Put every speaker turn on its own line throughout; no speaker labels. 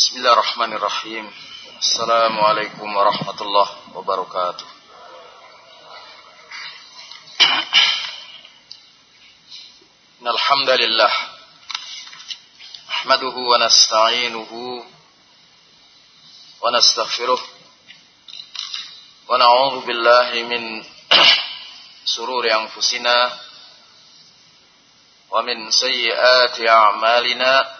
Bismillahirrahmanirrahim. Assalamualaikum warahmatullahi wabarakatuh. Alhamdulillah. Ahmaduhu wa nasta'inuhu wa nastaghfiruh. Wa na'udzu billahi min sururi anfusina wa min sayyiati a'malina.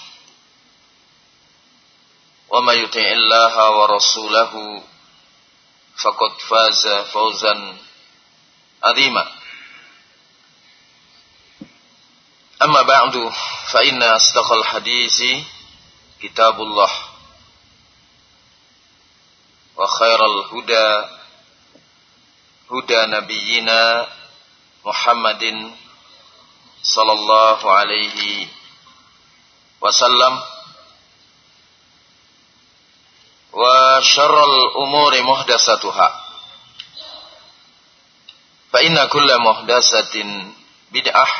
وما يطع الله ورسوله فقد فاز فوزا عظيما. أما بعد فإن أصدق الحديث كتاب الله وخير الهدى هدى نبينا محمد صلى الله عليه وسلم. Muhdasatuha fa inna kulla muhdasatin bid'ah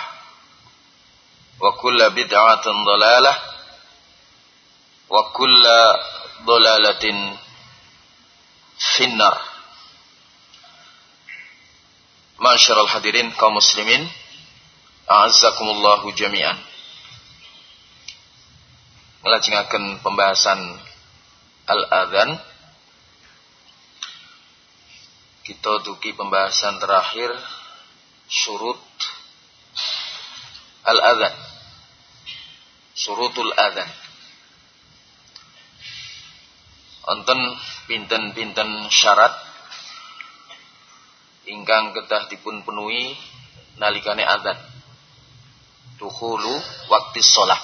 wa kulla bid'atin dhalalah wa kulla dhalalatin finnar. Masyarul hadirin kaum muslimin A'azzakumullahu jami'an. Ngelajengaken pembahasan al-adhan kita duki pembahasan terakhir surut al-adhan surutul adhan Onten pinten-pinten syarat ingkang kedah dipun penuhi nalikane adzan. Dukhulu waktu sholat.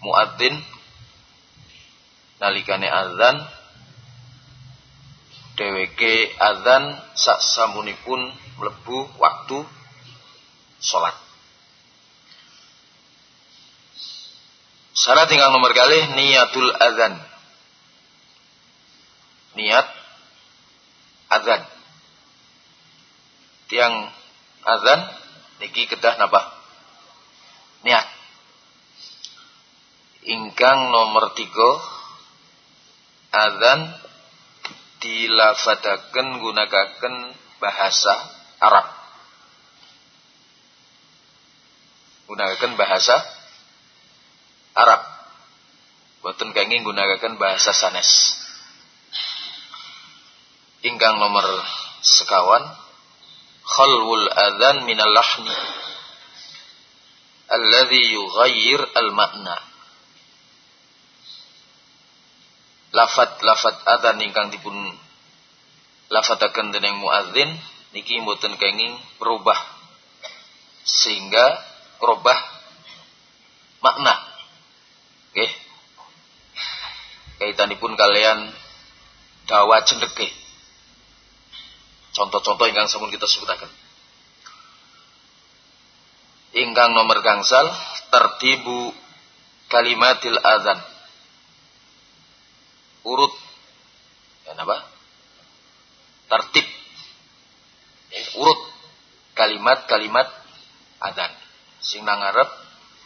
Muadzin nalikane azan dheweke azan sak samunipun mlebu waktu salat Syarat tinggal nomor kali niatul azan niat azan tiang azan niki kedah napa niat. Ingkang nomor tiga Adzan dilafadaken gunakaken bahasa Arab. Gunakan bahasa Arab. Boten kenging gunakan bahasa sanes. Ingkang nomor sekawan khalwul adzan minal lahni alladhi yughayyir al-ma'na lafat-lafat adzan ingkang dipun lafataken dening muadzin niki mboten kenging berubah sehingga berubah makna. Nggih. Kaitanipun kalian dawa cendeke contoh-contoh ingkang sampun kita sebutaken. Ingkang nomor gangsal tertibu kalimatil adzan urut. Ya apa? Tertib. Ya, urut. Kalimat-kalimat adzan. Sing nang ngarep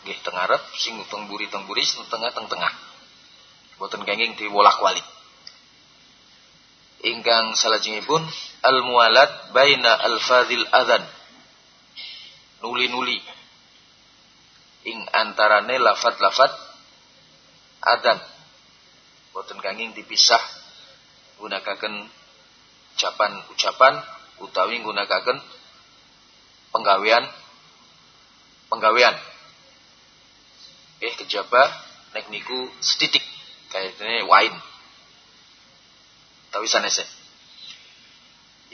nggih teng sing teng buri teng buri sing tengah teng tengah. Boten kenging diwolak-walik. Ingkang salajengipun al mualat baina al fadil adzan. Nuli-nuli. Ing antarane lafat-lafat adan boten kanging dipisah gunakaken ucapan-ucapan utawi gunakaken penggawean penggawean. Eh kejaba nek niku setitik kayaknya wine tapi sanese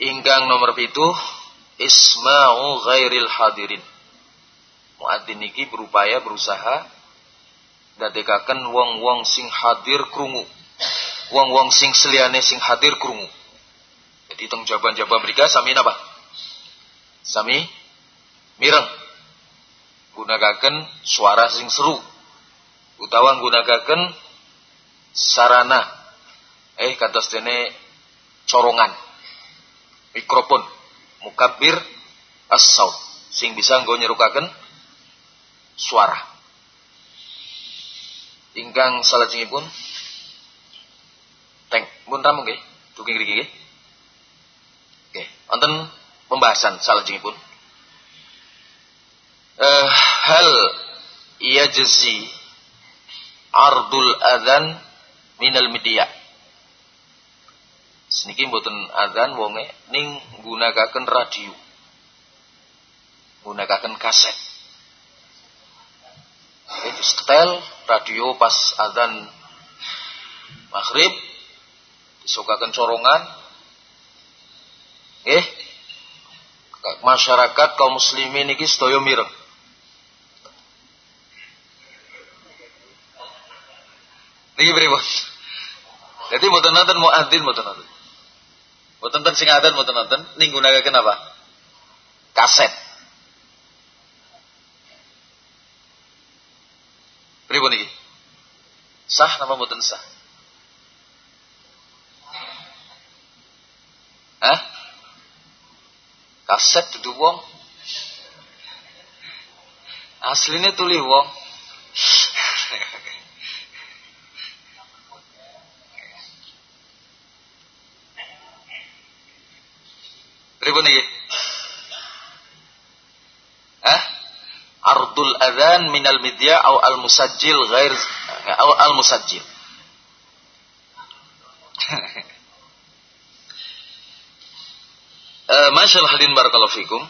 ingkang nomor pitu isma'u ghairil hadirin. Muadzin iki berupaya berusaha dadekaken wong-wong sing hadir krungu. Wong-wong sing seliane sing hadir krungu. Jadi teng jawaban-jawaban mereka sami napa? Sami mireng. Gunakaken suara sing seru. Utawa gunakaken sarana eh kados dene corongan mikrofon mukabir as-saut sing bisa nggo nyerukaken suara. Ingkang salajengipun teng pun tamu nggih, dugi ngriki nggih. Oke, wonten pembahasan salajengipun. Eh hal yajzi ardul adzan minal media. Seniki mboten adzan wonge ning gunakaken radio. Gunakaken kaset setel radio pas adzan maghrib disukakan corongan eh masyarakat kaum muslimin iki sedaya mireng. Niki pripun jadi mboten nonton muadzin mboten nonton. Mboten nonton sing adzan mboten nonton. Ning gunakaken apa kaset Pripun iki? Sah napa mboten sah? Hah? Kaset dudu wong. Aslinya tuli wong. Pripun iki? ardul adzan minal midya au al musajjil ghair au al musajjil uh, Masyaallah hadirin barakallahu fikum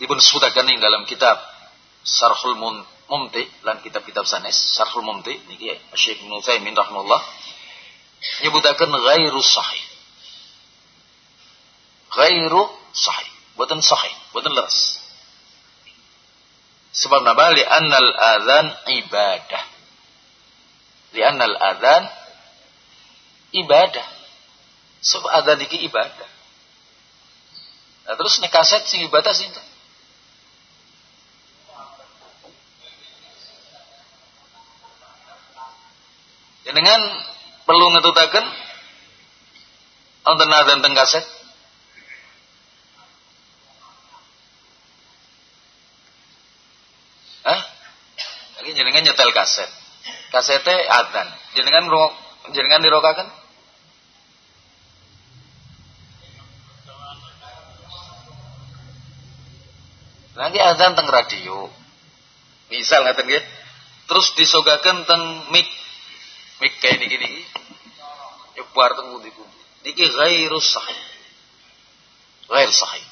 dipun sebutaken ing dalam kitab Sarhul Mumti lan kitab-kitab sanes Sarhul Mumti niki Syekh Ibnu Utsaimin rahimahullah nyebutaken ghairu sahih ghairu sahih boten sahih boten leres Sebab napa? Li'annal adzan ibadah. Li'annal adzan ibadah. Sebab adzan iki ibadah. Nah, terus nek kaset sing ibadah sinten? Dengan perlu ngetutaken wonten adzan teng kaset Lagi jenengan nyetel kaset. Kasete adzan. Jenengan jenengan dirokakan? Nanti adzan teng radio. Misal ngaten nggih. Terus disogaken teng mic. Mic kayak niki niki. Nyebar teng pundi-pundi. Niki ghairu sahih. Ghair sahih.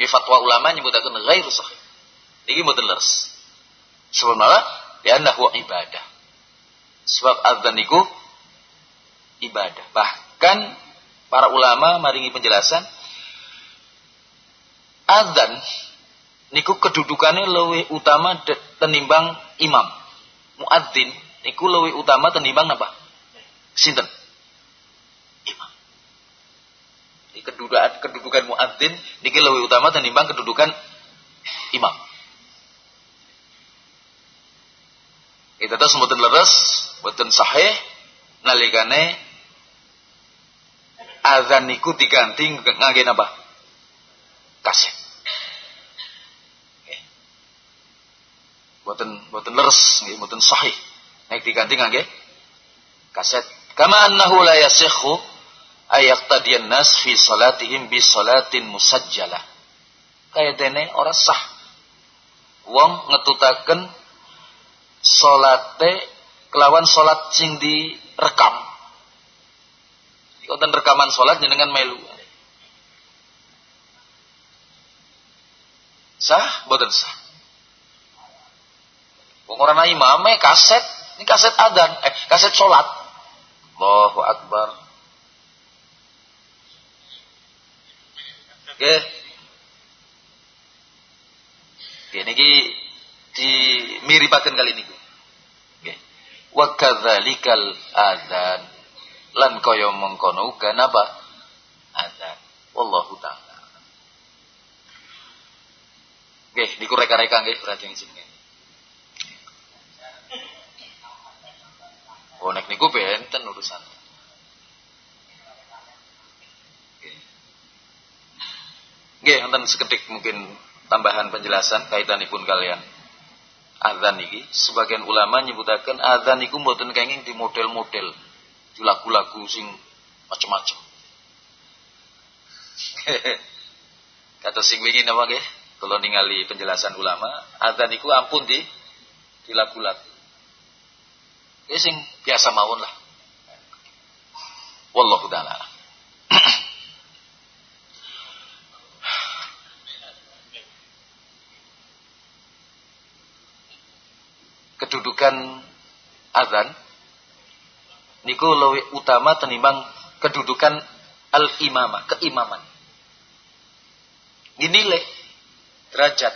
Ki fatwa ulama nyebutaken ghairu sahih. Niki mboten leres. Sebab apa? Liannahu ibadah. Sebab adzan itu ibadah. Bahkan para ulama maringi penjelasan adzan niku kedudukannya lebih utama tenimbang imam. Muadzin niku lebih utama tenimbang apa? Sinten? Imam. Kedudukan kedudukan muadzin niki lebih utama tenimbang kedudukan imam. Kita terus mboten leres, mboten sahih nalikane azan niku diganti ngangge apa? Kaset. Mboten mboten leres nggih, mboten sahih. Nek diganti ngangge kaset. Kama annahu la yasihhu ayaqtadiyan nas fi salatihim bi salatin musajjalah. Kaya dene ora sah. Wong ngetutaken salate kelawan salat sing direkam. Wonten rekaman salat jenengan melu. Sah, boten sah. Wong ora imame kaset, ini kaset adan, eh kaset salat. Allahu Akbar. Oke. Okay. Ini dimiripaken kali niku. Nggih. Wa kadzalikal adzan. Lan kaya mengkono uga napa? Adzan. Wallahu taala. Nggih, niku reka-reka nggih perhatian sini. Oh nek niku benten urusan. Nggih, wonten seketik mungkin tambahan penjelasan kaitanipun kalian. Adzan iki sebagian ulama nyebutaken adzan iku mboten kenging di model-model di lagu-lagu sing macam-macam. Kata sing wingi napa nggih? Kalau ningali penjelasan ulama, adzan iku ampun di di lagu-lagu. Ya sing biasa mawon lah. Wallahu taala. Kedudukan azan niku lebih utama tenimbang kedudukan al-imamah, keimaman. Ini le derajat,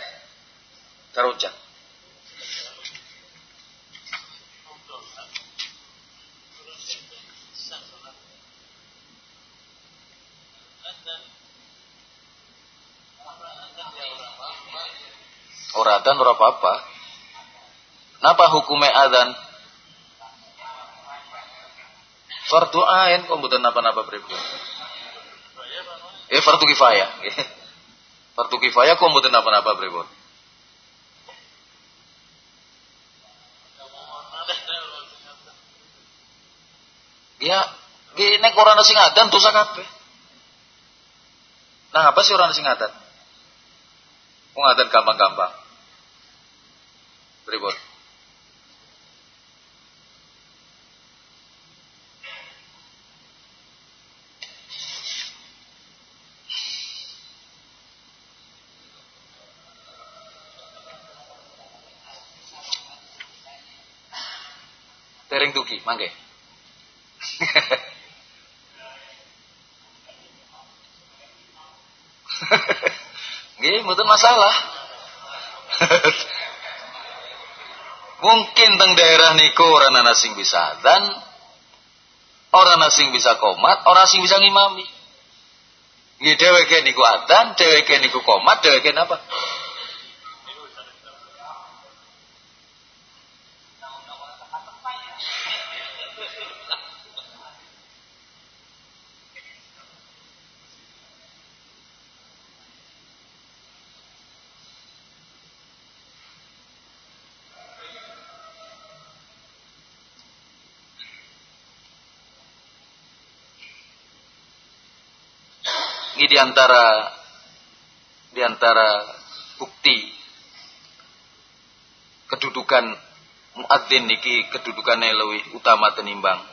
derajat. Ora adzan ora apa-apa. Napa hukumnya adzan? Fardu ain kok mboten napa-napa pripun. Eh fardu kifayah. fardu kifayah kok mboten napa-napa pripun. Ya, nek ora ana sing adan dosa kabeh. Nah, apa sih orang sing adan? Wong gampang-gampang. Pripun? Tuki, mangke. Nggih, mboten masalah. Mungkin teng daerah niku orang ana sing bisa dan orang ana sing bisa komat, orang sing bisa ngimami. Nggih dheweke niku adzan, dheweke niku komat, dheweke napa? Ini di antara di antara bukti kedudukan muadzin niki kedudukannya lebih utama tenimbang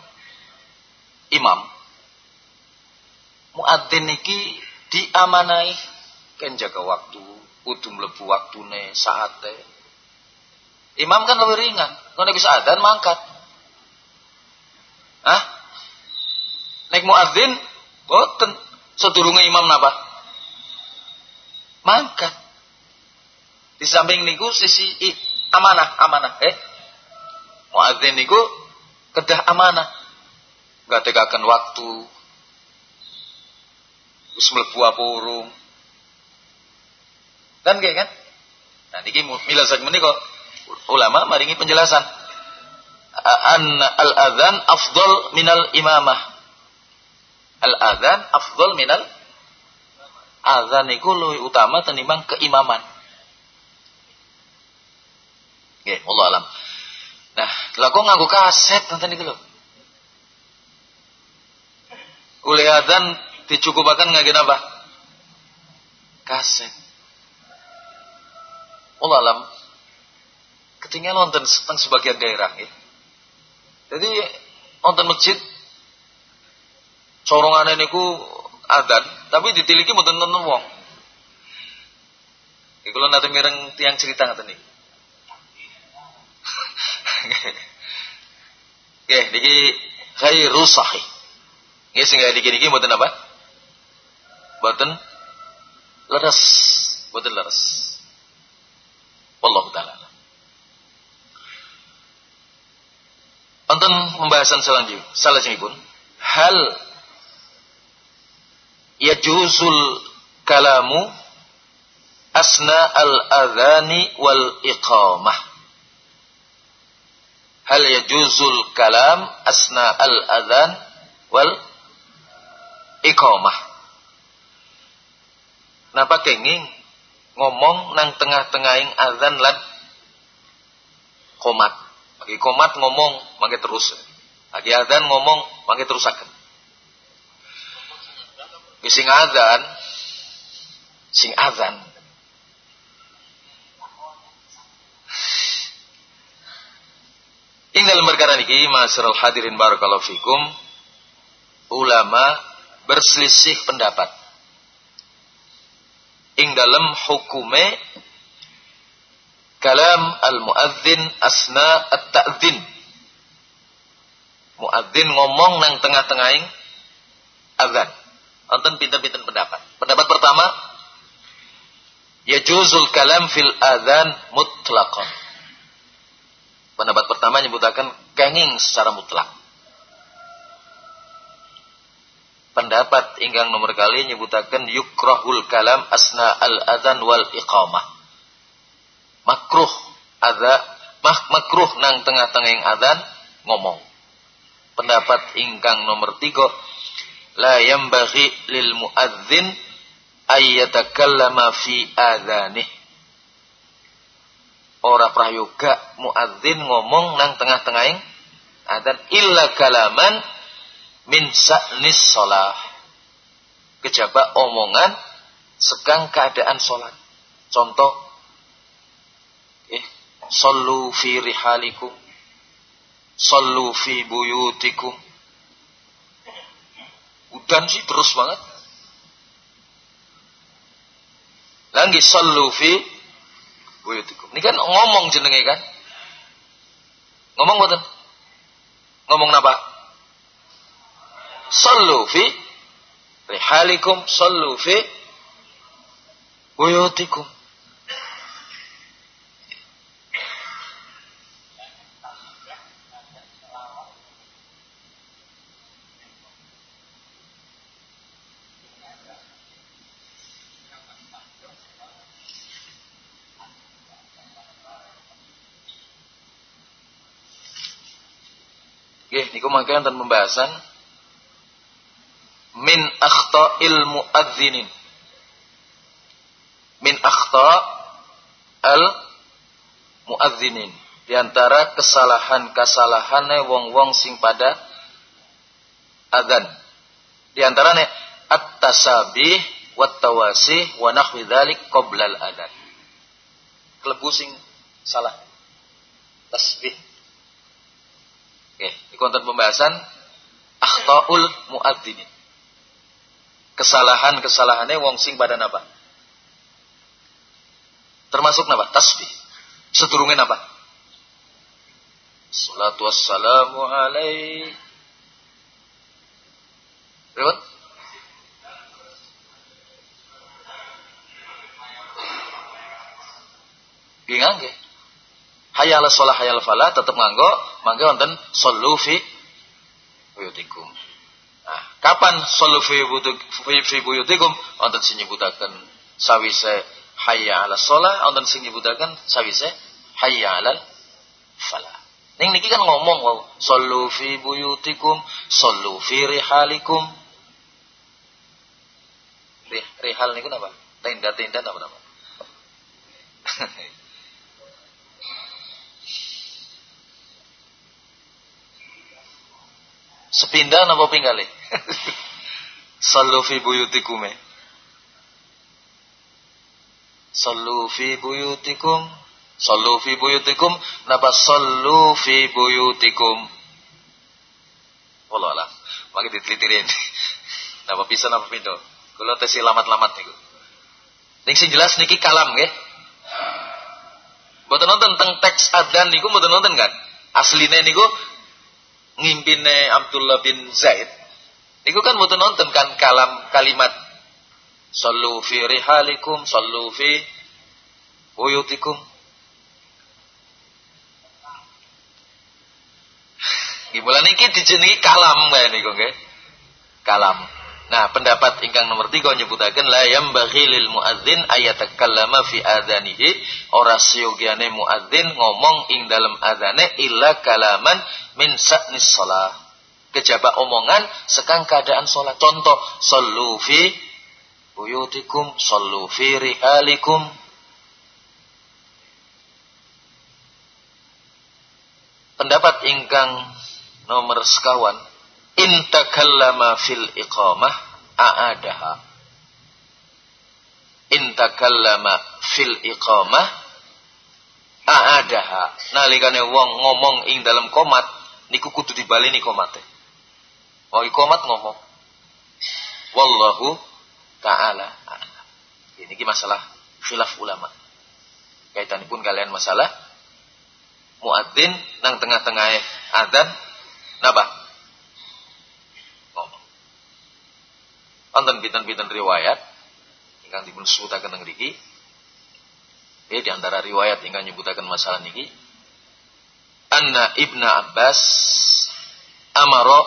imam. Muadzin niki diamanai kan jaga waktu, kudu mlebu waktune saate. Imam kan lebih ringan, kalau bisa adan mangkat. Hah? Naik muadzin, boten sedurunge imam napa? Mangkat. Di samping niku sisi amanah, amanah, eh. Muadzin niku kedah amanah. Ngatekaken waktu. Wis mlebu apa. Kan kayak kan? Nah niki mila sak menika ulama maringi penjelasan. anna al-adzan afdal minal imamah. Al-adzan afdal minal azan iku luwih utama tenimbang keimaman. Oke, Allah alam. Nah, kalau kok nganggo kaset nonton iki lho. Oleh adzan dicukupaken ngangge apa? Kaset. Allah alam. Ketinggalan tentang sebagian daerah ya. Jadi nonton masjid corongan niku adan, tapi ditiliki mboten nonton wong. Iku lho nate mireng tiang cerita ngaten niki. Nggih, niki khairu sahih. Nggih sing niki niki mboten apa? Mboten leres, mboten leres. Wallahu taala. Wonten pembahasan selanjutnya, salajengipun hal yajuzul kalamu asna al-adhani wal iqamah. Hal yajuzul kalam asna al-adhan wal iqamah. Napa kenging ngomong nang tengah-tengahing azan lan komat. Bagi komat ngomong mangke terus. Bagi adzan ngomong mangke terusaken. Sing adzan sing adzan Ing dalam perkara niki masyarul hadirin barakallahu fikum ulama berselisih pendapat. Ing dalam hukume kalam al-muadzin asna at-ta'dzin. Muadzin ngomong nang tengah-tengahing azan. Wonten pinten-pinten pendapat. Pendapat pertama, yajuzul kalam fil adzan mutlaqan. Pendapat pertama menyebutkan kenging secara mutlak. Pendapat ingkang nomor kali menyebutkan yukrahul kalam asna al adzan wal iqamah. Makruh ada mak makruh nang tengah-tengah yang adan ngomong. Pendapat ingkang nomor tiga la yambaghi lil muadzin ayyatakallama fi adhanih ora prayoga muadzin ngomong nang tengah-tengah yang adan illa kalaman min sa'nis sholah kejaba omongan sekang keadaan sholat contoh Sallu fi rihalikum. Sallu fi buyutikum. Udan sih terus banget. Lagi sallu fi buyutikum. Ini kan ngomong jenenge kan? Ngomong boten? Ngomong apa? Sallu fi rihalikum, sallu fi buyutikum. Mangke dan pembahasan min akhta'il muadzinin. Min akhta al muadzinin. Di antara kesalahan-kesalahannya wong-wong sing pada adzan. Di antaranya at-tasabih wat tawasih wa nahwi dzalik qabla al-adzan. Klebu sing salah. Tasbih Oke, ini konten pembahasan akhtaul muadzinin. Kesalahan-kesalahannya wong sing pada napa? Termasuk napa? Tasbih. Sedurungin napa? Salatu wassalamu alaih. Rewat? Gingang nggih hayal sholah hayal falah tetap nganggo mangga wonten sallu fi buyutikum. Nah, kapan sallu fi fi buyutikum wonten sing nyebutaken sawise hayya ala sholah wonten sing nyebutaken sawise hayya ala falah. Ning niki kan ngomong wow, sallu fi buyutikum, sallu fi rihalikum. Rih, rihal niku napa? Tenda-tenda napa napa? Sepindah napa pinggale? sallu fi buyutikum. Sallu fi buyutikum Sallu fi buyutikum napa sallu fi buyutikum. Wallah lah. Maki ditelitirin. napa bisa napa pindo. Kula tes lamat-lamat niku. Ning sing jelas niki kalam nggih. Mboten nonton teng teks adzan niku mboten nonton kan. Asline niku ngimpine Abdullah bin Zaid. Niku kan mboten nonton kan kalam kalimat Sallu fi rihalikum, sallu fi buyutikum. Bulan ini dijenengi kalam kaya niku nggih. Kalam. Nah, pendapat ingkang nomor tiga nyebutaken la yambaghi lil muadzin ayatakallama fi adzanihi ora siyogiane muadzin ngomong ing dalam adzane illa kalaman min sa'nis shalah. Kejaba omongan sekang keadaan salat. Contoh, sallu fi buyutikum, sallu fi rihalikum. Pendapat ingkang nomor sekawan intakallama fil iqamah aadaha. Intakallama fil iqamah aadaha. Nalikane wong ngomong ing dalam komat niku kudu dibaleni komate. Wong komat ngomong. Wallahu taala ini ki masalah khilaf ulama. Kaitanipun kalian masalah muadzin nang tengah-tengah adzan Napa? Ngomong. Wonten pinten-pinten riwayat ingkang dipun sebutaken teng mriki. Eh di antara riwayat ingkang nyebutaken masalah niki anna Ibnu Abbas amara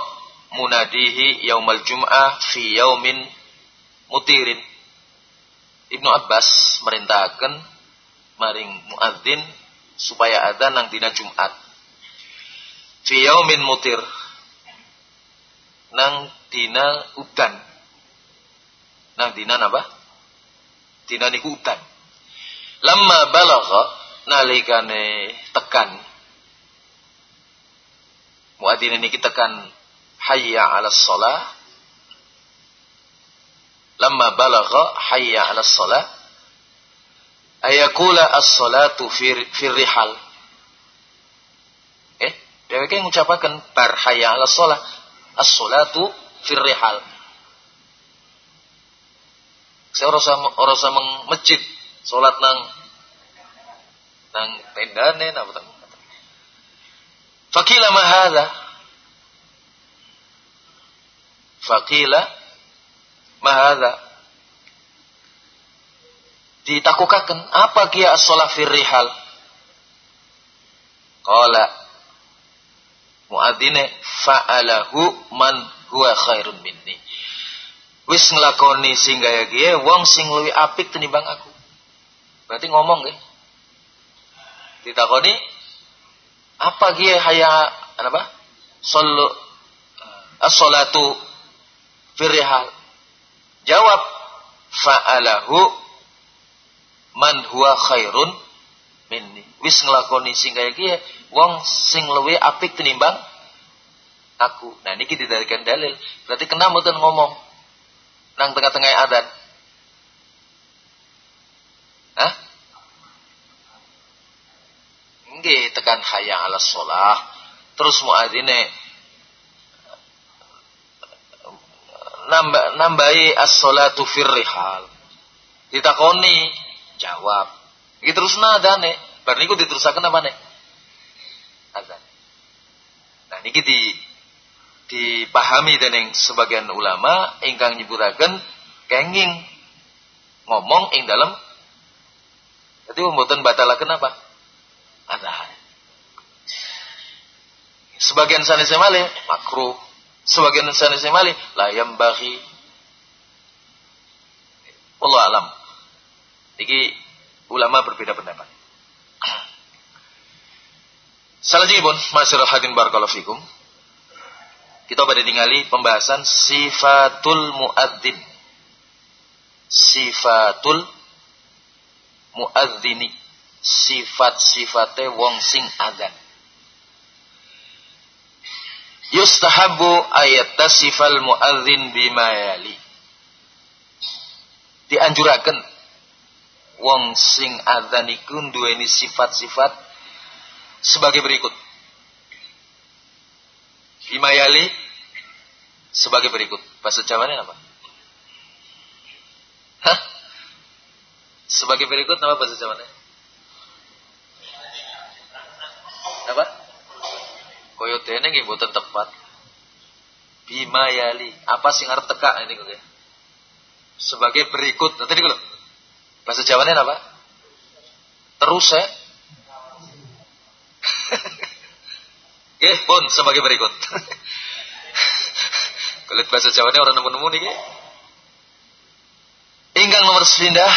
munadihi yaumal jum'ah fi yaumin mutirin. Ibnu Abbas merintahkan maring muadzin supaya ada nang dina Jumat fi yaumin mutir nang dina udan nang dina apa? Dina niku udan lamma balagha nalikane tekan. Muadzin niki tekan hayya 'ala shalah lamma balagha hayya 'ala shalah ayakula as-salatu fi fi rihal. Dheweke ngucapaken bar hayya 'ala shalah as-sholatu fir rihal. Saya ora usah meng masjid, salat nang nang tendane napa tang. Fakila ma hadza? Fakila ma hadza? Ditakukaken apa kia as-shalah fir rihal? Qala muadzine fa'alahu man huwa khairun minni wis nglakoni sing gaya kiye wong sing luwih apik tinimbang aku. Berarti ngomong nggih ditakoni apa kiye haya apa? Sallu as-salatu firihal jawab fa'alahu man huwa khairun minni. Wis nglakoni sing kaya kiye wong sing luwe apik tinimbang aku. Nah niki didalikan dalil. Berarti kena mboten ngomong nang tengah-tengah adan. Hah? Nggih tekan hayang ala sholah. Terus muadzine nambah nambahi as-sholatu firrihal. Ditakoni jawab. Iki terus nadane. Bar niku diterusaken apa nih? Azan. Nah niki di dipahami dening sebagian ulama ingkang nyebutaken kenging ngomong ing dalam jadi mboten batalaken apa? Azan. Sebagian sanes malih makruh, sebagian sanes malih la yambaghi. Allah alam. Niki ulama berbeda pendapat. Selanjutnya pun masyarakat hadin barakallahu fikum. Kita pada tinggali pembahasan sifatul muadzin. Sifatul muadzini. Sifat-sifate wong sing adzan. Yustahabu ayat tasifal muadzin bima yali. Dianjurakan wong sing adzan iku duweni sifat-sifat sebagai berikut. Himayali sebagai berikut. Bahasa Jawanya apa? Hah? Sebagai berikut nama bahasa Jawanya? Apa? Koyotene nggih mboten tepat. Bimayali. Apa sing arep teka ini kok Sebagai berikut. Nanti dulu. Bahasa Jawanya apa? Terus ya. Oke, pun sebagai berikut. Kulit bahasa Jawa ini orang nemu-nemu nih. Ingkang nomor sepindah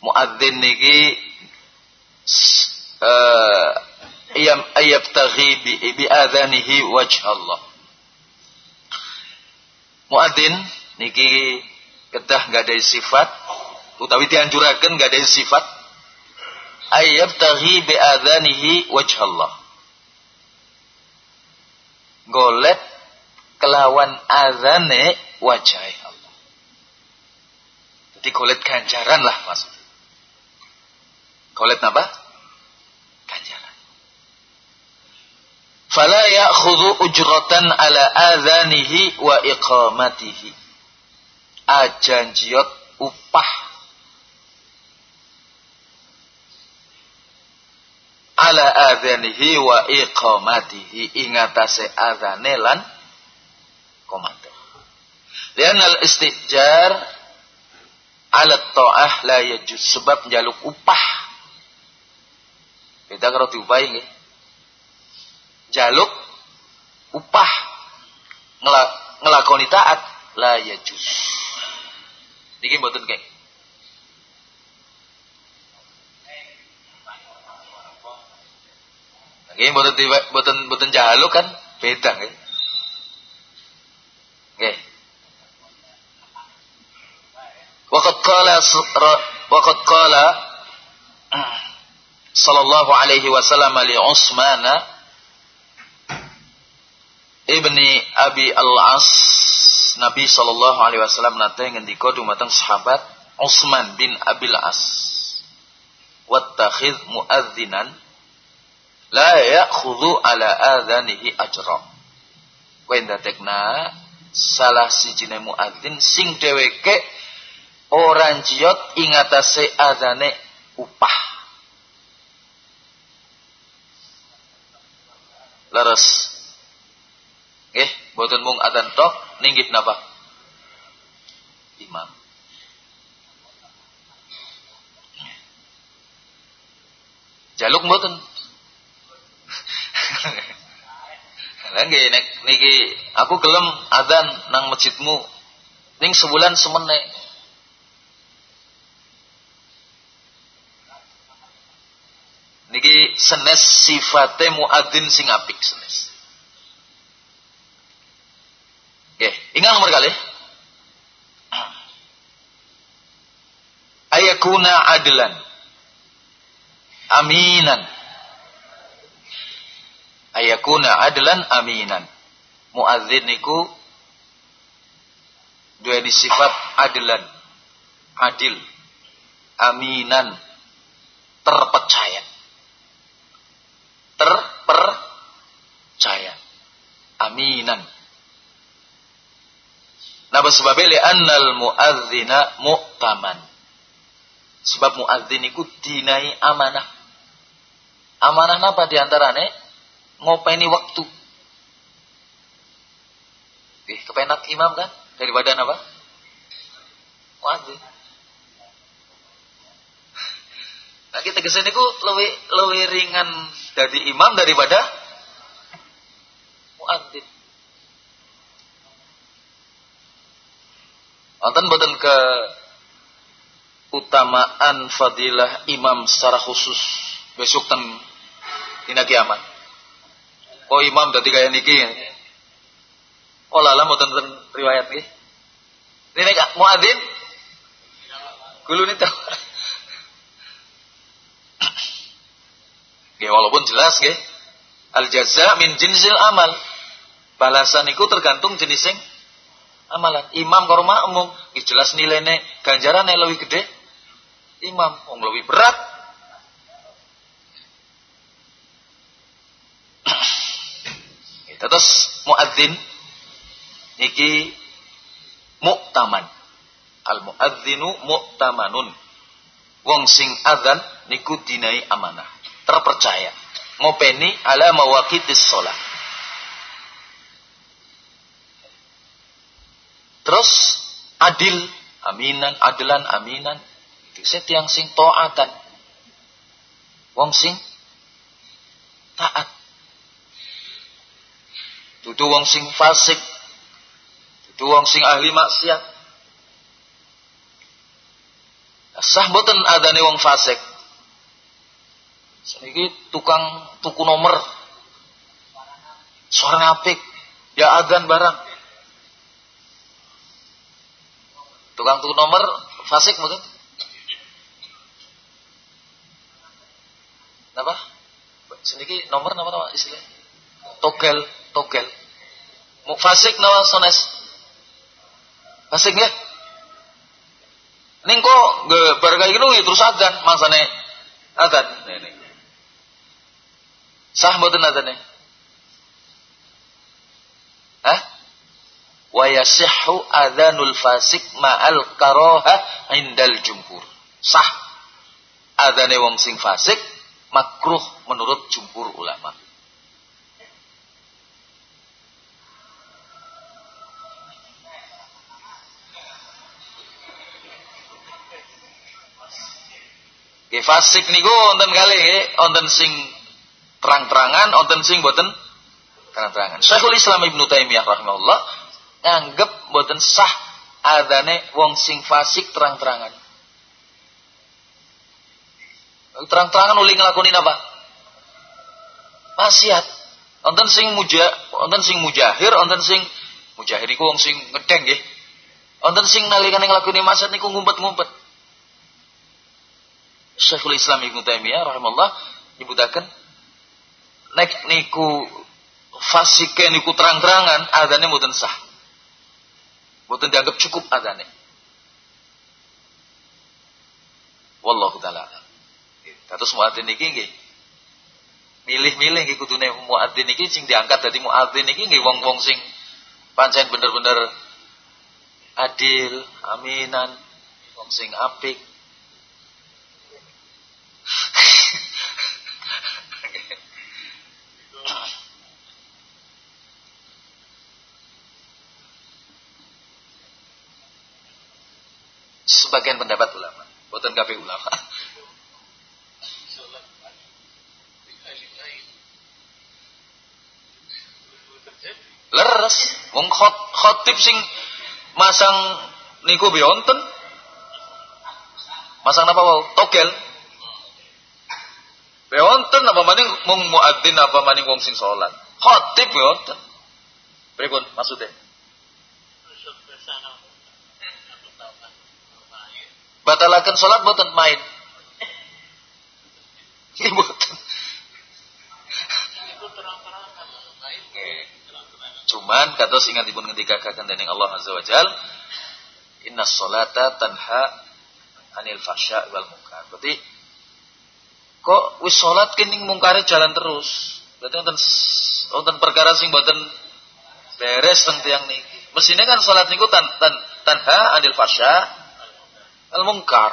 muadzin niki uh, iyam ayabtaghi bi, bi adhanihi wajh Allah. Muadzin niki kedah nggak ada sifat utawi dianjuraken nggak ada sifat ayyabtaghi bi adhanihi wajhallah. Golet kelawan azane wajah Allah. Jadi golet ganjaran lah maksudnya. Golet apa? Ganjaran. Fala ya'khudhu ujratan ala adhanihi wa iqamatihi. Ajanjiot upah ala adhanihi wa iqamatihi ingatase adhane lan komando. Lian al istijar ala ta'ah la yajuz sebab jaluk upah. Beda karo diupahi nggih. Jaluk upah ngelakoni taat la yajuz. Niki mboten kek Nggih mboten mboten mboten kan beda nggih. Nggih. Waqad qala waqad qala sallallahu alaihi wasallam li Utsman ibni Abi Al-As Nabi sallallahu alaihi wasallam nate ngendika dumateng sahabat Utsman bin Abil As wattakhidh muadzinan la ya'khudhu ala adhanihi ajra. Kowe ndatekna salah sijine muadzin sing dheweke ora jiot ing atase adane upah. Leres. Nggih, boten mung adzan tok ninggih napa? Imam. Jaluk mboten Lah nggih nek niki aku gelem adzan nang masjidmu ning sebulan semene. Niki senes sifate muadzin sing apik senes. Nggih, ingat nomor kali. Ayakuna adlan. Aminan ayakuna adlan aminan. Muadzin niku dua sifat adlan, adil, aminan, terpercaya. Terpercaya. Aminan. Napa sebabnya li'annal muadzina mu'taman. Sebab muadzin iku dinai amanah. Amanah napa di antaranya? Ngopeni waktu. Eh, kepenak imam kan? Daripada apa? Wajib. Nah kita ke sini ku lebih lebih ringan dari imam daripada muadzin. Wonten boten ke utamaan fadilah imam secara khusus besok ten dina kiamat. Kok imam dadi kaya niki? Oh lala mboten riwayat nggih. Ini nek muadzin Kulo nih tahu. Ya walaupun jelas nggih. Al jaza min jinsil amal. Balasan itu tergantung jenis yang amalan. Imam karo makmum, jelas nilainya ganjaran yang lebih gede. Imam wong lebih berat. Terus muadzin iki muktaman. Al muadzinu mu'tamanun wong sing adzan niku dinai amanah terpercaya. Ngopeni ala mawaqitis sholat terus adil aminan adilan aminan. Itu setiang sing taatan. Wong sing taat dudu wong sing fasik dudu wong sing ahli maksiat Sah boten adane wong fasik. Seniki tukang tuku nomor. Suara apik, ya adan barang. Tukang tuku nomor fasik mboten? Napa? Seniki nomor napa napa istilah? Togel, togel. Mu fasik sones? Fasik ya? Ning kok bar kaya gitu terus adzan mangsane adzan. Sah mboten adzane? Hah? Wa yasihhu adzanul fasik ma'al karaha indal jumhur. Sah. Adzane wong sing fasik makruh menurut jumhur ulama. Nggih fasik niku wonten kali wonten sing terang-terangan, wonten sing boten terang-terangan. Syekhul Islam Ibnu Taimiyah rahimahullah nganggep boten sah adane wong sing fasik terang-terangan. Terang-terangan uli ngelakuin apa? Maksiat. Wonten sing muja, wonten sing mujahir, wonten sing mujahir iku wong sing ngedeng nggih. Wonten sing nalikane nglakoni maksiat niku ngumpet-ngumpet. Syekhul Islam Ibnu Taimiyah rahimahullah nyebutaken nek niku fasike niku terang-terangan adane mboten sah. Mboten dianggap cukup adane. Wallahu taala. Terus muadzin niki nggih milih-milih nggih kudune muadzin niki sing diangkat dadi muadzin niki nggih wong-wong sing pancen bener-bener adil, aminan, wong sing apik, Pendapat ulama, bukan kafe ulama. Leres, wong khot, khotib sing masang niku bionten. Masang apa wau? Togel. Wonten apa maning mung muadzin apa maning wong sing salat. Khatib wonten. Pripun maksudnya? Batalakan salat boten main. Ini boten. Cuman kata ingat ibu ketika kakak dening Allah Azza wa Jal, Inna salata tanha anil fasya wal munkar. Berarti kok wis salat kening mungkare jalan terus. Berarti wonten wonten perkara sing mboten beres teng tiyang niki. Mesine kan salat niku tan, tan tanha anil fasya al mungkar.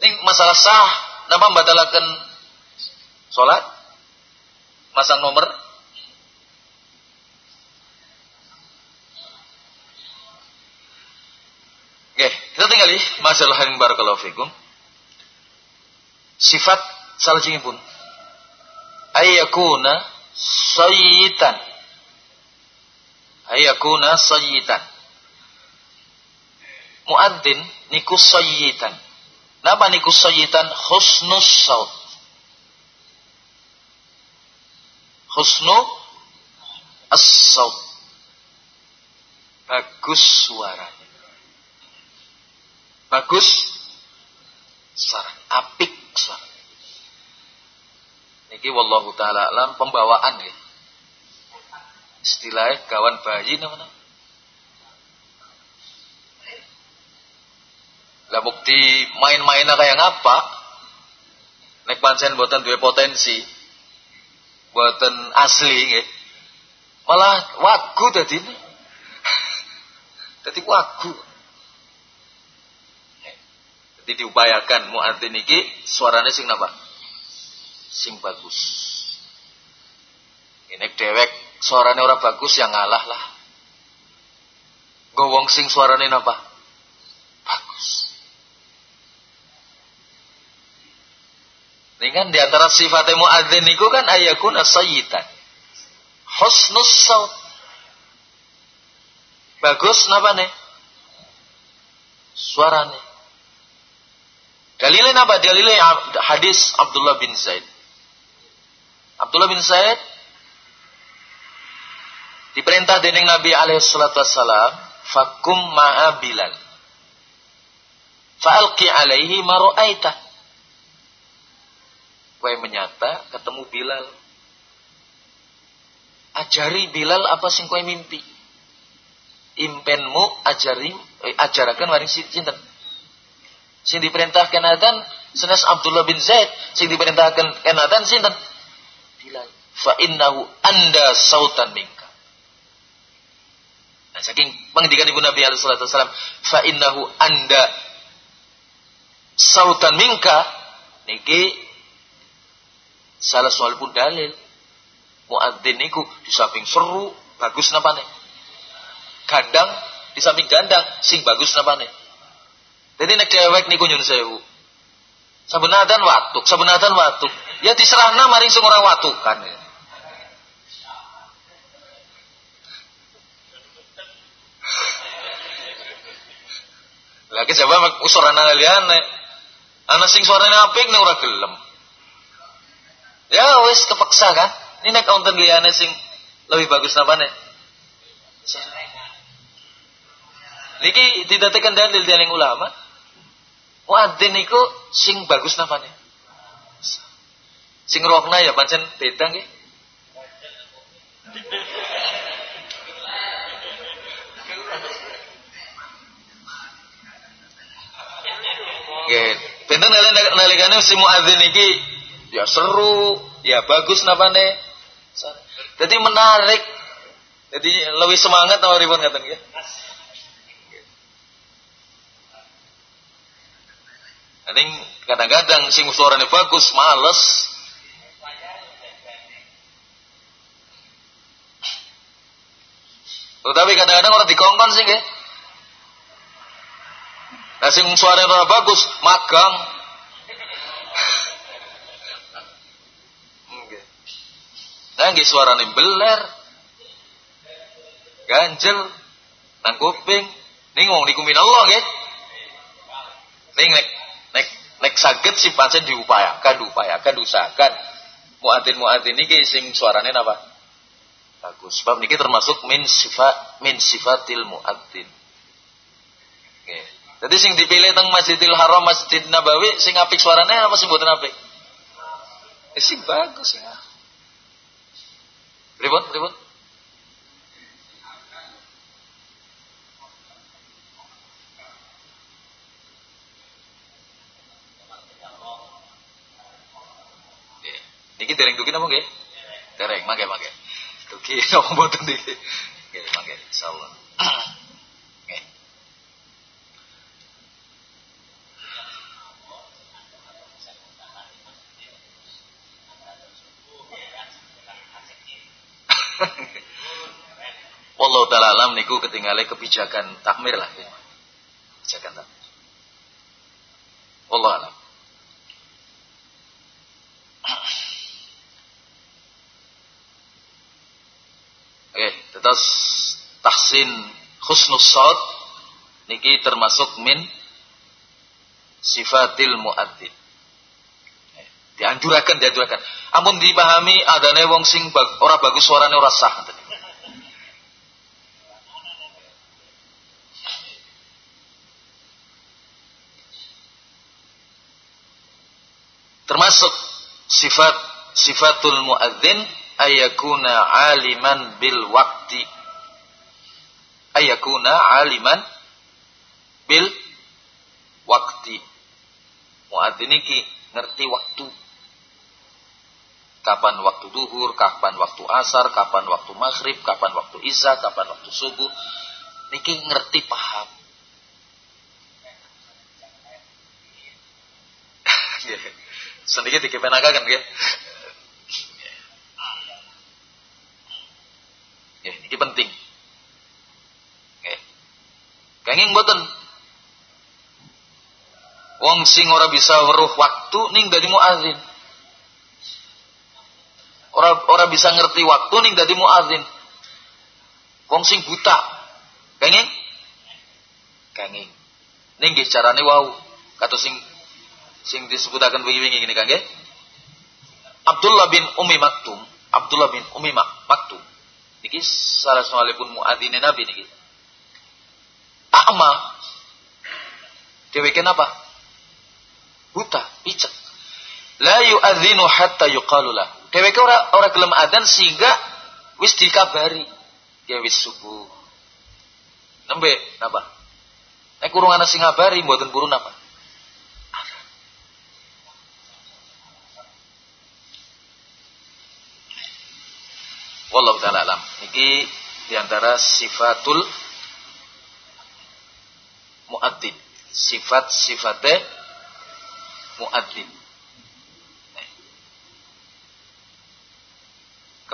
Ning masalah sah napa batalaken salat? Masang nomor? Oke, kita tinggali masalah yang barakallahu fikum. Sifat salajengipun ayakuna sayyitan. Ayakuna sayyitan muadzin niku sayyitan napa niku sayyitan husnus saut Husnu as-saut. Bagus suaranya. Bagus suara. Apik suara. Niki wallahu taala alam pembawaan ya. Istilahnya kawan bayi namanya. Lah bukti main-mainnya kayak ngapa? Nek pancen buatan dua potensi. Buatan asli nggih. Malah wagu tadi ini. Tadi wagu. Jadi diupayakan muadzin iki suaranya sing napa? Sing bagus. Ini dewek suaranya orang bagus yang ngalah lah. Gowong sing suaranya napa? Bagus. Ini kan di antara sifatnya muadzin itu kan ayakuna sayyidan. Husnus saut. Bagus napa nih? Suaranya. Dalilnya apa? Dalilnya hadis Abdullah bin Zaid. Abdullah bin Zaid diperintah dening Nabi alaihi salatu wassalam, "Fakum ma'a Bilal." Fa'alqi alaihi ma ra'aita kue menyata ketemu Bilal. Ajari Bilal apa sing kue mimpi. Impenmu ajari eh, ajarakan waring sinten. Sing diperintahkan adzan senes Abdullah bin Zaid, sing diperintahkan adzan sinten? Bilal. Fa innahu anda sautan minka. Nah, saking pengendikan Ibu Nabi alaihi salatu wasallam, fa innahu anda sautan minka niki salah soal pun dalil muadzin niku di samping seru bagus napa nih gandang di samping gandang sing bagus napa nih jadi nek dewek niku nyun sewu sabenatan watuk sabenatan watuk ya diserahna mari sing ora watukan ya. Lagi coba usuran liane. Anak sing suaranya apik nih ora gelem. Ya wis kepeksa kan. Ini nek wonten liyane sing lebih bagus nih? Niki didatekan dalil dening ulama. Muadzin niku sing bagus nih? Sing rohna ya pancen beda nggih. Nggih, benten nalikane si muadzin niki ya seru, ya bagus nih? Jadi menarik. Jadi lebih semangat tau ribon ngaten ya. Ini kadang-kadang sing suaranya bagus, males. Tetapi kadang-kadang orang dikongkon sih, ya. Nah, sing suaranya bagus, magang, Nangis suarane beler. Ganjel nang kuping. Ning wong dikumin Allah nggih. Ning nek nek nek saged si pancen diupayakan, diupayakan, diusahakan. Muadzin muadzin niki sing suarane napa? Bagus. Sebab niki termasuk min sifat min sifatil muadzin. Nggih. Jadi sing dipilih teng Masjidil Haram, Masjid Nabawi sing apik suarane apa sing mboten apik? Eh, sing bagus ya. Ribut, ribut. Niki dereng duki napa nggih? Dereng, mangke mangke. Duki napa mboten niki? Nggih, mangke insyaallah. Wallahu taala alam niku ketinggalan kebijakan takmir lah ya. Kebijakan takmir. Wallahu alam. Oke, tetes tahsin khusnus saud niki termasuk min sifatil muadzin. Dianjurakan, dianjurakan. Ampun dipahami adane wong sing bag, ora bagus suarane ora sah. Termasuk sifat sifatul muadzin ayakuna aliman bil wakti ayakuna aliman bil wakti muadzin iki ngerti waktu kapan waktu duhur, kapan waktu asar, kapan waktu maghrib, kapan waktu isya, kapan waktu subuh. Niki ngerti paham. Sedikit dikepenakakan ya. Ya, ini penting. Ya. Kenging boten. Wong sing ora bisa weruh waktu ning dadi muadzin. Ora ora bisa ngerti waktu ning dadi muadzin. Wong sing buta. Kenging? Kenging. Ning nggih carane wau. Kados sing sing disebutaken wingi-wingi ngene kangge. Abdullah bin Umi Maktum, Abdullah bin Umi Maktum Niki salah pun muadzin Nabi niki. A'ma. Dewe kenapa? Buta, picek. La yu'adzinu hatta yuqalu lahu. Dheweke ora ora gelem adzan sehingga wis dikabari. Ya wis subuh. Nembe napa? Nek kurung ana sing ngabari mboten napa? Wallahu taala alam. Niki di antara sifatul muadzin. Sifat sifatnya muadzin.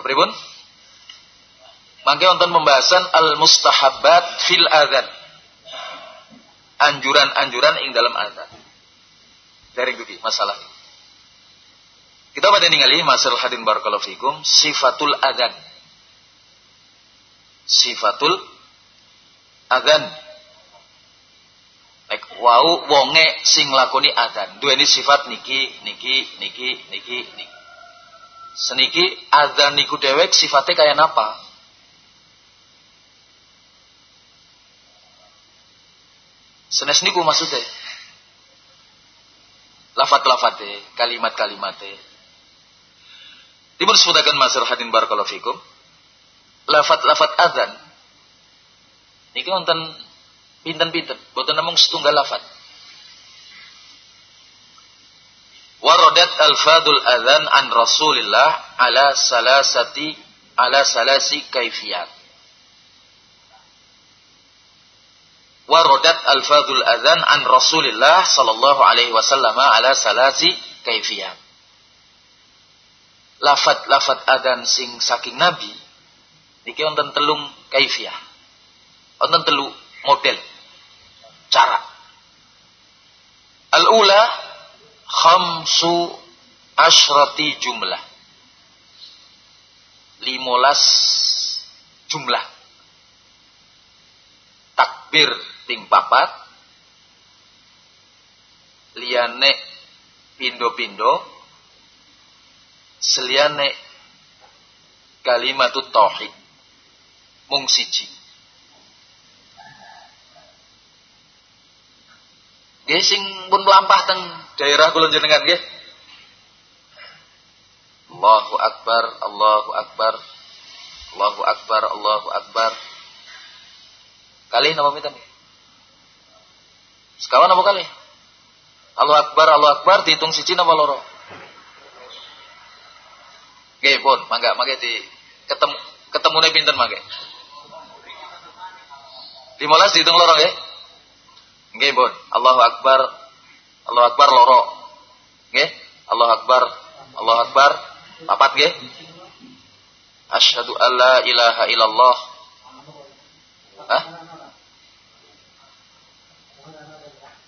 Kepribun? Mangke wonten pembahasan al-mustahabbat fil adzan. Anjuran-anjuran ing dalam adzan. Dari dugi masalah. Kita pada ningali masalah hadin barakallahu fikum sifatul adzan sifatul adzan Nek wau wonge sing lakoni adzan duweni sifat niki niki niki niki niki seniki adzan niku dewek sifatnya kaya napa? Senes niku maksudnya? Lafat-lafate kalimat-kalimate Dipun sebutaken Masir Hadin Barakallahu Fikum. Lafat-lafat adzan. Niki wonten pinten-pinten boten namung setunggal lafat waradat alfadul adzan an Rasulillah ala salasati ala salasi kaifiyat waradat alfadul adzan an Rasulillah sallallahu alaihi wasallam ala salasi kaifiyat lafat-lafat adzan sing saking Nabi Niki wonten telung kaifiyah. Wonten telu model cara. Al-ula khamsu asyrati jumlah. Limolas jumlah. Takbir ping papat. Liane pindo-pindo. Seliane kalimatut tauhid mung siji. Nggih sing pun mlampah teng daerah kula jenengan nggih. Allahu akbar, Allahu akbar. Allahu akbar, Allahu akbar. Kali napa miten? Sekawan apa kali? Allahu akbar, Allahu akbar dihitung siji napa loro? Nggih, pun, mangga mangga di ketemu ketemune pinten mangga? 15 dihitung loro nggih. Nggih, Bun. Allahu Akbar. Allahu Akbar loro. Nggih. Allahu Akbar. Allahu Akbar. Papat nggih. Asyhadu alla ilaha illallah. Hah?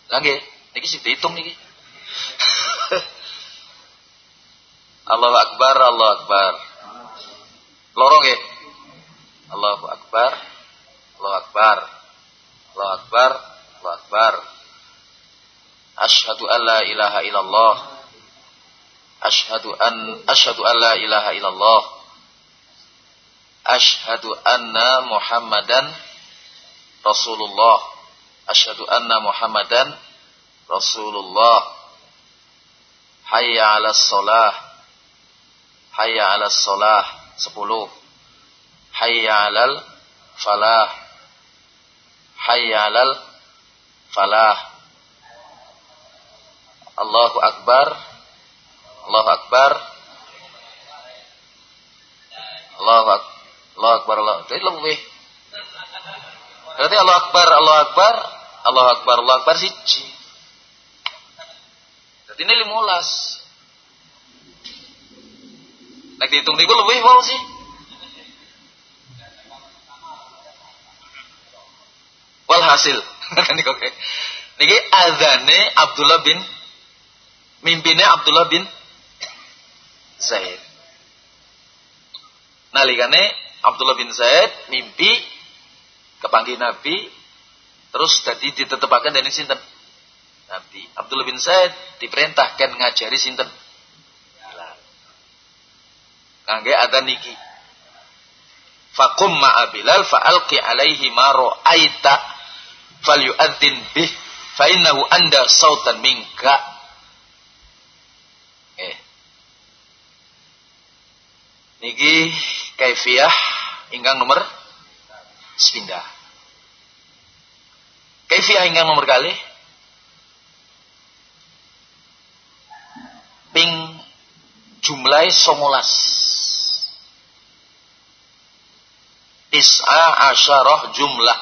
Lagi, niki sih dihitung niki. Allahu Akbar, Allahu Akbar. Loro nggih. Allahu Akbar. Allahu Akbar. Allahu Akbar, Allahu Akbar. Asyhadu an la ilaha illallah. Ashhadu an asyhadu an la ilaha illallah. Ashhadu anna Muhammadan Rasulullah. Ashhadu anna Muhammadan Rasulullah. Hayya 'alas shalah. Hayya 'alas shalah. 10. Hayya 'alal falah. Hayya 'alal falah. Allahu akbar. Allahu Akbar. Allahu Akbar. Allahu Akbar. Allah. Jadi lebih. Berarti Allah Akbar, Allah Akbar, Allah Akbar, Allah Akbar siji. Jadi ini limulas. Nek dihitung niku lebih mau sih. Walhasil. Niki azane Abdullah bin mimpinnya Abdullah bin Zaid. Nalikane Abdullah bin Zaid mimpi kepanggil Nabi terus tadi ditetepakan dari sinten? Nabi. Abdullah bin Zaid diperintahkan ngajari sinten? Kangge ada niki. Fakum ma'a Bilal fa'alqi alaihi ma ra'aita falyu'adzin bih fa innahu anda sautan minka Niki kaifiah ingkang nomor sepindah. Kaifiah ingkang nomor kali ping jumlah songolas. Tis'a asyarah jumlah.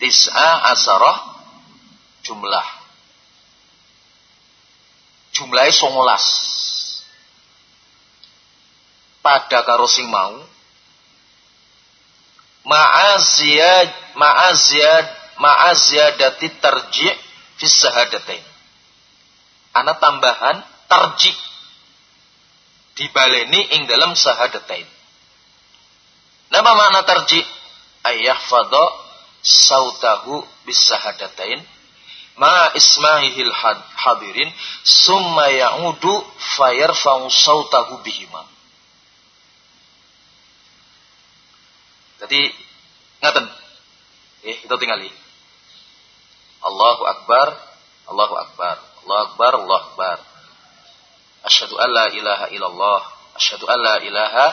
Tis'a asyarah jumlah. Jumlahnya songolas pada karo sing mau ma'aziyad ma'aziyad ma'aziyadati tarji' fi sahadatain. Ana tambahan tarji' dibaleni ing dalam sahadatain. Nama makna tarji' ayah fadha sautahu bis sahadatain ma isma'ihil hadirin summa ya'udu fayarfa'u sautahu bihima Jadi ngaten. Eh, kita tinggali. Allahu Akbar, Allahu Akbar, Allahu Akbar, Allahu Akbar. Asyhadu an la ilaha illallah, asyhadu an la ilaha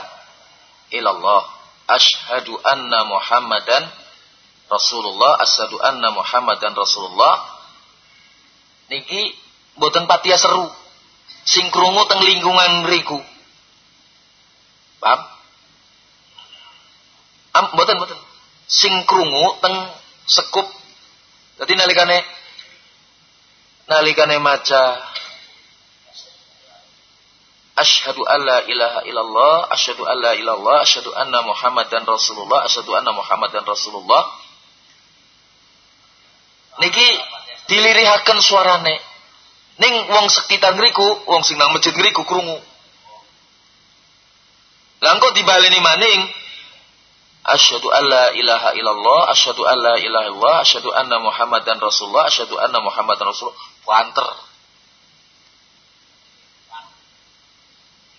illallah, asyhadu anna Muhammadan Rasulullah, asyhadu anna Muhammadan Rasulullah. Niki mboten patia seru. Sing krungu teng lingkungan mriku. Paham? Am, boten boten. Sing krungu teng sekup. Dadi nalikane nalikane maca Asyhadu alla ilaha illallah, asyhadu alla ilallah, asyhadu anna Muhammadan Rasulullah, asyhadu anna Muhammadan Rasulullah. Niki dilirihaken suarane. Ning wong sekitar ngriku, wong sing nang masjid ngriku krungu. Lah engko dibaleni maning Asyhadu alla ilaha illallah, asyhadu alla ilaha illallah, asyhadu anna Muhammadan Rasulullah, asyhadu anna Muhammadan Rasulullah. Wanter.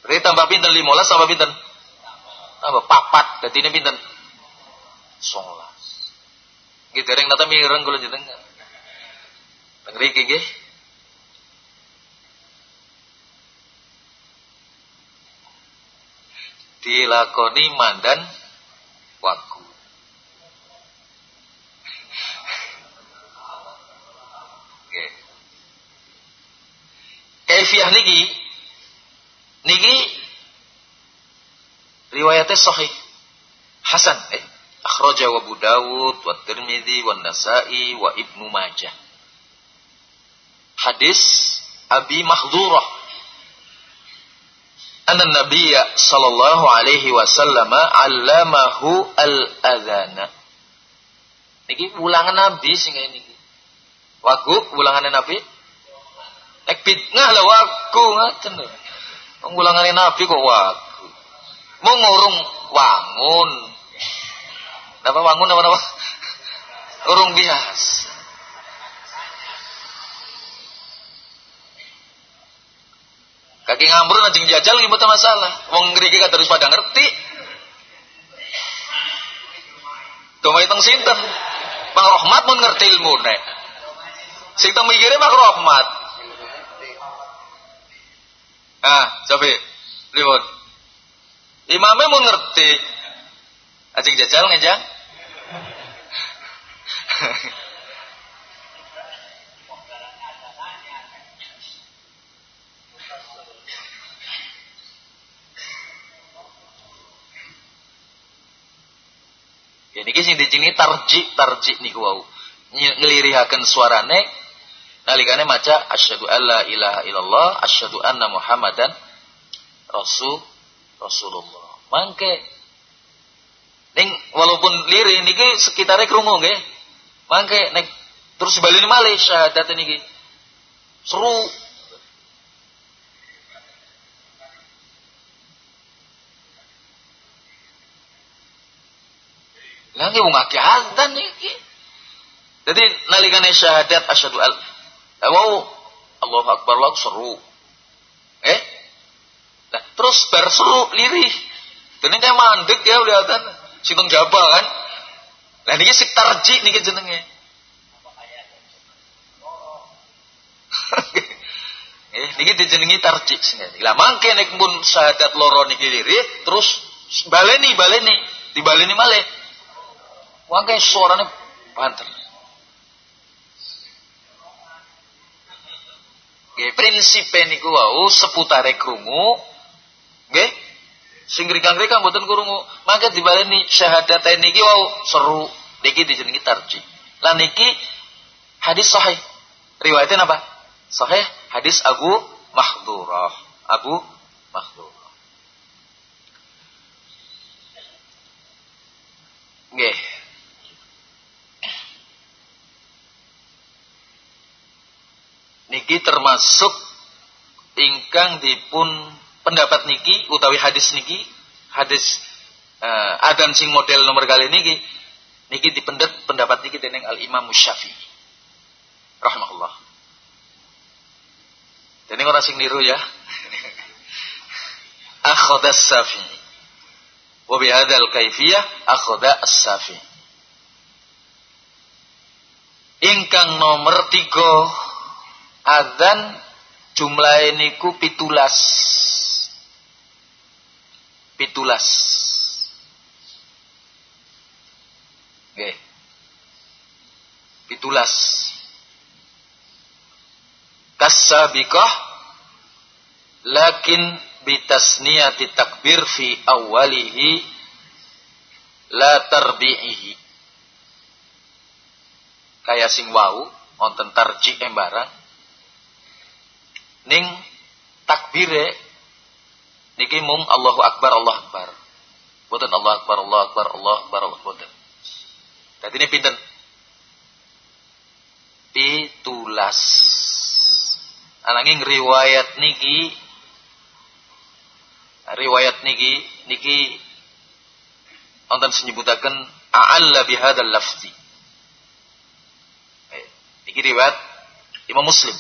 Berarti tambah pinten 15 tambah pinten? Tambah papat. Dadi ini pinten? 19. Nggih dereng nata mireng kula jenengan. Teng mriki nggih. Dilakoni mandan wagu. Oke. Kaifiah niki niki riwayatnya sahih. Hasan eh akhraja wa Abu Dawud wa Tirmidzi wa Nasa'i wa Ibnu Majah. Hadis Abi Mahdurah anna nabiyya sallallahu alaihi wasallam allamahu al-adhana. Niki ulangan Nabi sing niki. Wagu ulangan Nabi. Nek bid'ah lah wagu ngaten lho. Ulangane Nabi kok wagu. Mau ngurung wangun. Napa wangun apa napa? Urung biasa. Kaki ngamrun anjing jajal mboten masalah. Wong ngriki terus pada ngerti. Tuma teng sinten? Bang Rahmat mun ngerti ilmune. Sing teng mikire Bang Rahmat. Ah, coba lihat. Imamnya mau ngerti. Ajeng jajal ngejang. Ya niki sing dijini tarji tarji niku wau. Ngelirihaken suarane nalikane maca asyhadu alla ilaha illallah asyhadu anna muhammadan rasul rasulullah. Mangke ning walaupun liri niki sekitare krungu nggih. Mangke nek terus baleni malih syahadat niki. Seru Lah nggih wong akeh azan iki. Jadi nalikane syahadat asyhadu al wow Allahu akbar Allah seru. Eh? Nah, terus bar seru lirih. Dene kayak mandek ya kelihatan. Sintung jaba kan. Lah niki sik tarji niki jenenge. eh niki dijenengi tarji sing. Lah mangke nek pun syahadat loro niki lirih terus baleni baleni dibaleni malih. Wangke suaranya banter. Nggih, prinsipe niku wau seputare krungu. Nggih. Sing rikang-rikang mboten krungu. Mangke dibaleni syahadat niki wau seru. Niki dijenengi tarji. Lah niki hadis sahih. Riwayatnya apa? Sahih hadis Abu Mahdurah. Abu Mahdurah. Nggih. Niki termasuk ingkang dipun pendapat niki utawi hadis niki hadis uh, adan sing model nomor kali niki niki dipendet pendapat niki dening al Imam Syafi'i. Rahimahullah. Dening orang sing niru ya. Akhadha as-Safi'i wa bi hadzal kaifiyah akhadha as-Safi'i ingkang nomor tiga adzan jumlah ini ku pitulas pitulas Oke. Pitulas. Kasabikah lakin bitasniyati takbir fi awalihi la tarbi'ihi. Kaya sing wau wonten tarji embarang ning takbire niki mung Allahu Akbar Allah Akbar. Boten Allah Akbar Allah Akbar Allah Akbar Allah boten. Dadi ini pinten? Pitulas. Ananging riwayat niki riwayat niki niki wonten senyebutaken a'alla bihadzal lafzi. Eh, niki riwayat Imam Muslim.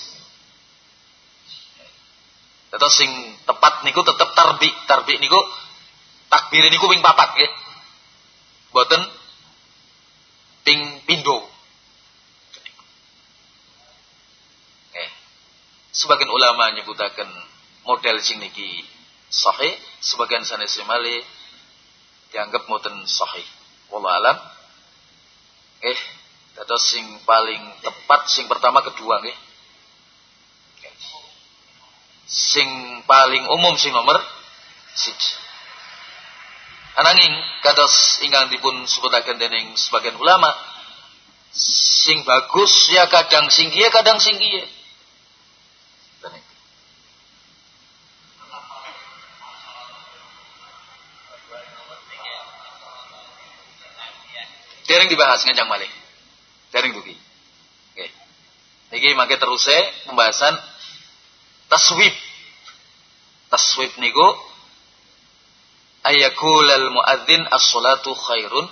Tetap sing tepat niku tetep tarbi, tarbi niku takbir niku ping papat nggih. Boten ping pindo. Eh, sebagian ulama nyebutaken model sing niki sahih, sebagian sanes male dianggap mboten sahih. Wallahu alam. Eh, dados sing paling tepat sing pertama kedua nggih sing paling umum sing nomor siji. Ananging kados ingkang dipun sebutaken dening sebagian ulama sing bagus ya kadang sing kiye kadang sing kiye. Dereng dibahas nganjang malih. Dereng dugi. Oke. Niki mangke terus pembahasan taswib taswib niku ayakul al muadzin as-salatu khairun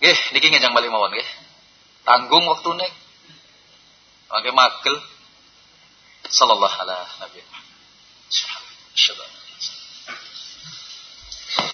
Nggih, niki ngejang bali mawon nggih. Tanggung waktune. Mangke magel. sallallahu alaihi wasallam